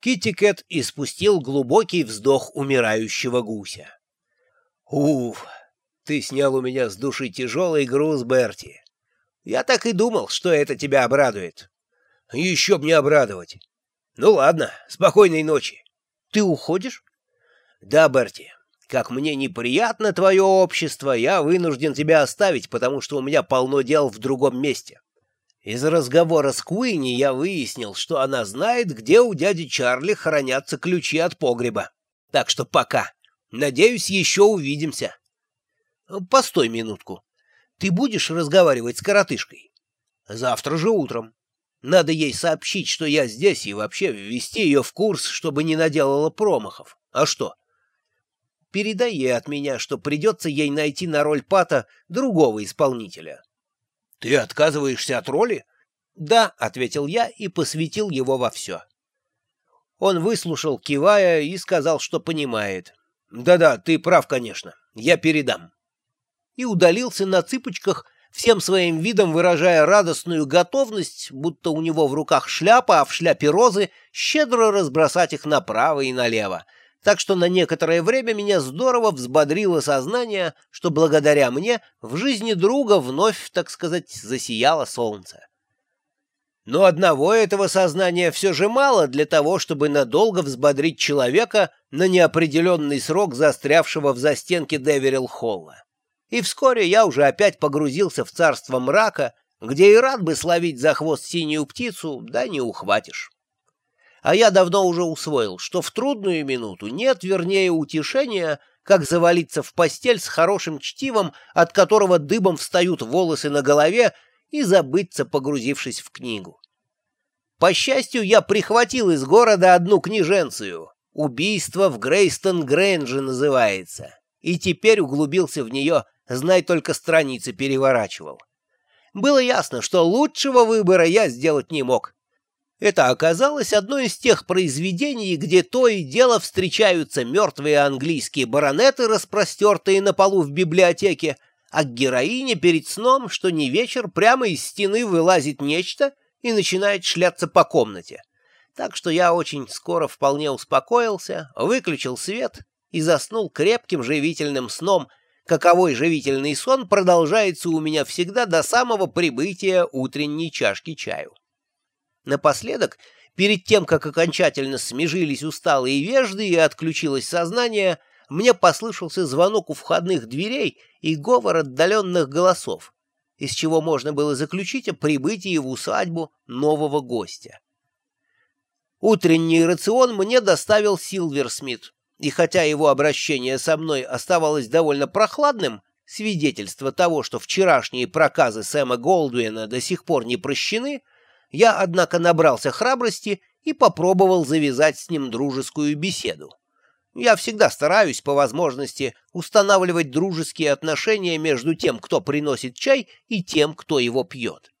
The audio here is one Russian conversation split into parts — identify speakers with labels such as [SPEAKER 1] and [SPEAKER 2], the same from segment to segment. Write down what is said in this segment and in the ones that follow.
[SPEAKER 1] Китикет испустил глубокий вздох умирающего гуся. «Уф, ты снял у меня с души тяжелый груз, Берти. Я так и думал, что это тебя обрадует. Еще б не обрадовать. Ну ладно, спокойной ночи. Ты уходишь? Да, Берти. Как мне неприятно твое общество, я вынужден тебя оставить, потому что у меня полно дел в другом месте. Из разговора с Куинни я выяснил, что она знает, где у дяди Чарли хранятся ключи от погреба. Так что пока. Надеюсь, еще увидимся. Постой минутку. Ты будешь разговаривать с коротышкой? Завтра же утром. Надо ей сообщить, что я здесь, и вообще ввести ее в курс, чтобы не наделала промахов. А что? Передай ей от меня, что придется ей найти на роль Пата другого исполнителя. — Ты отказываешься от роли? — Да, — ответил я и посвятил его во все. Он выслушал, кивая, и сказал, что понимает. «Да-да, ты прав, конечно. Я передам». И удалился на цыпочках, всем своим видом выражая радостную готовность, будто у него в руках шляпа, а в шляпе розы, щедро разбросать их направо и налево. Так что на некоторое время меня здорово взбодрило сознание, что благодаря мне в жизни друга вновь, так сказать, засияло солнце. Но одного этого сознания все же мало для того, чтобы надолго взбодрить человека на неопределенный срок застрявшего в застенке Деверилл-Холла. И вскоре я уже опять погрузился в царство мрака, где и рад бы словить за хвост синюю птицу, да не ухватишь. А я давно уже усвоил, что в трудную минуту нет вернее утешения, как завалиться в постель с хорошим чтивом, от которого дыбом встают волосы на голове, и забыться, погрузившись в книгу. По счастью, я прихватил из города одну книженцию. «Убийство в Грейстон-Грэнже» называется. И теперь углубился в нее, знай только страницы переворачивал. Было ясно, что лучшего выбора я сделать не мог. Это оказалось одно из тех произведений, где то и дело встречаются мертвые английские баронеты, распростертые на полу в библиотеке, а к героине перед сном, что не вечер, прямо из стены вылазит нечто и начинает шляться по комнате. Так что я очень скоро вполне успокоился, выключил свет и заснул крепким живительным сном, каковой живительный сон продолжается у меня всегда до самого прибытия утренней чашки чаю. Напоследок, перед тем, как окончательно смежились усталые вежды и отключилось сознание, мне послышался звонок у входных дверей и говор отдаленных голосов, из чего можно было заключить о прибытии в усадьбу нового гостя. Утренний рацион мне доставил Силверсмит, и хотя его обращение со мной оставалось довольно прохладным, свидетельство того, что вчерашние проказы Сэма Голдуина до сих пор не прощены, я, однако, набрался храбрости и попробовал завязать с ним дружескую беседу. Я всегда стараюсь, по возможности, устанавливать дружеские отношения между тем, кто приносит чай, и тем, кто его пьет.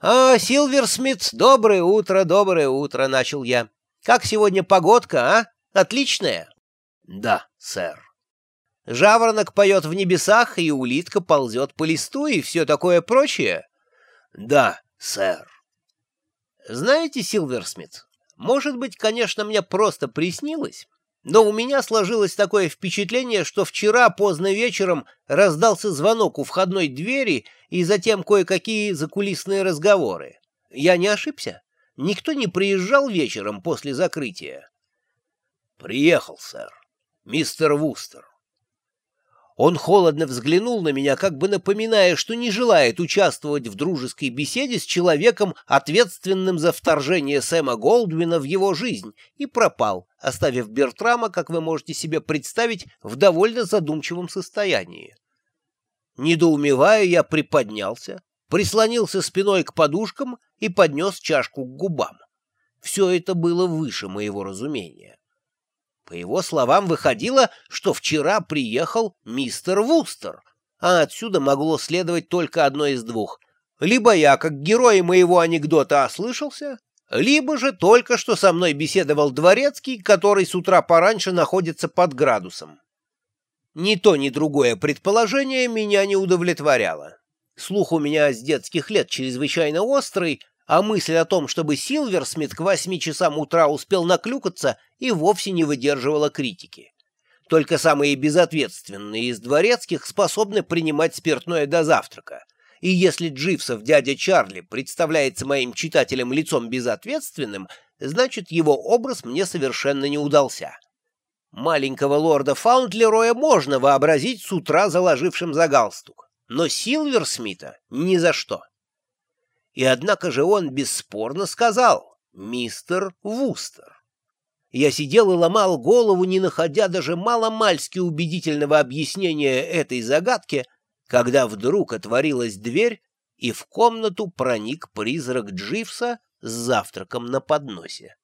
[SPEAKER 1] «А, Силверсмит, доброе утро, доброе утро», — начал я. «Как сегодня погодка, а? Отличная?» «Да, сэр». «Жаворонок поет в небесах, и улитка ползет по листу, и все такое прочее?» «Да, сэр». «Знаете, Силверсмит, может быть, конечно, мне просто приснилось, но у меня сложилось такое впечатление, что вчера поздно вечером раздался звонок у входной двери и затем кое-какие закулисные разговоры. Я не ошибся? Никто не приезжал вечером после закрытия? — Приехал, сэр. Мистер Вустер. Он холодно взглянул на меня, как бы напоминая, что не желает участвовать в дружеской беседе с человеком, ответственным за вторжение Сэма Голдвина в его жизнь, и пропал, оставив Бертрама, как вы можете себе представить, в довольно задумчивом состоянии. Недоумевая, я приподнялся, прислонился спиной к подушкам и поднес чашку к губам. Все это было выше моего разумения. По его словам, выходило, что вчера приехал мистер Вустер, а отсюда могло следовать только одно из двух. Либо я, как герой моего анекдота, ослышался, либо же только что со мной беседовал дворецкий, который с утра пораньше находится под градусом. Ни то, ни другое предположение меня не удовлетворяло. Слух у меня с детских лет чрезвычайно острый, а мысль о том, чтобы Силверсмит к восьми часам утра успел наклюкаться, и вовсе не выдерживала критики. Только самые безответственные из дворецких способны принимать спиртное до завтрака. И если Дживсов дядя Чарли представляется моим читателям лицом безответственным, значит, его образ мне совершенно не удался. Маленького лорда Фаунтлероя можно вообразить с утра заложившим за галстук, но Силверсмита ни за что. И однако же он бесспорно сказал «Мистер Вустер». Я сидел и ломал голову, не находя даже маломальски убедительного объяснения этой загадки, когда вдруг отворилась дверь, и в комнату проник призрак Дживса с завтраком на подносе.